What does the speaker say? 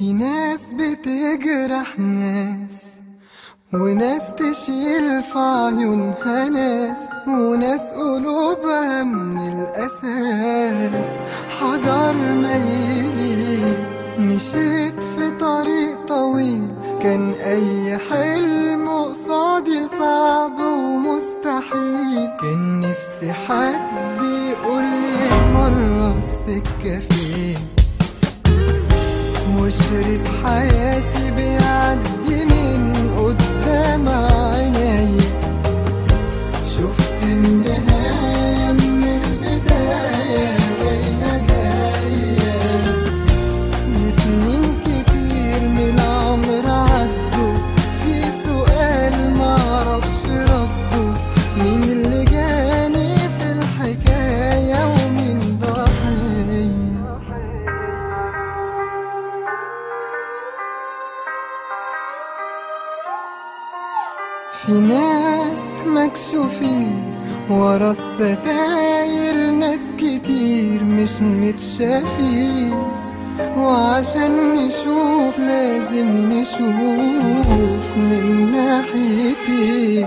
بتجرح ناس وناس تشيل في عيونها ناس وناس قلوبها من الأساس. حجر ميلي مشيت في طريق طويل كان أي حلم قصادي صعب ومستحيل. كان نفسي حد يقولي مرة السكة فين وشريط حياتي في ناس مكشوفين ورا الستاير ناس كتير مش متشافين. وعشان نشوف لازم نشوف من ناحيتين.